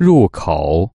入口。